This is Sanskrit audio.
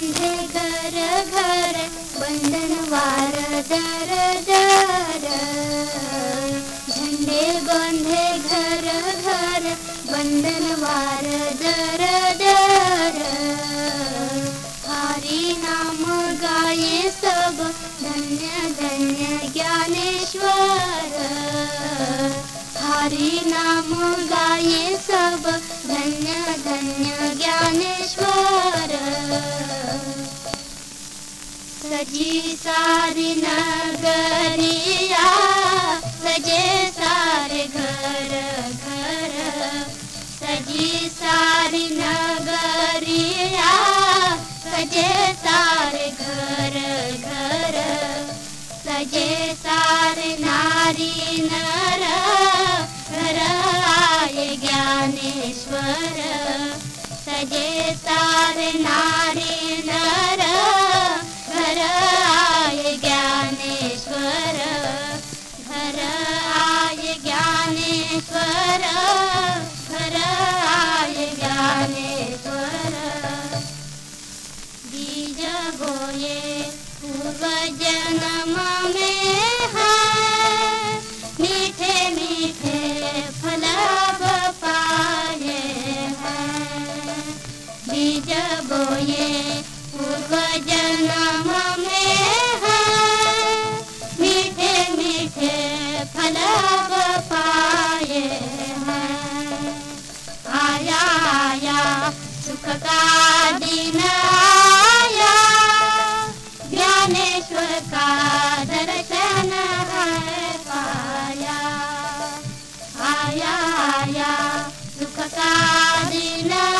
बंधे घर घर बंधन वार दर दर। झंडे बंधे घर घर बंधन वार दर दर। हरि नाम गाये सब धन्य धन्य ज्ञानेश्वर। हरि नाम गाये सब सारी नगरिया सजे सारे सजी सारी सारे सजे सारे नारी आए ज्ञानेश्वर। सजे सारे नारी नर जन्म में है। मीठे मीठे फल पाए हैं। बीज बोए पूर्व जन्म में है। मीठे मीठे फल पाए हैं। आया आया सुख का पाया। आया आया सुख का दिन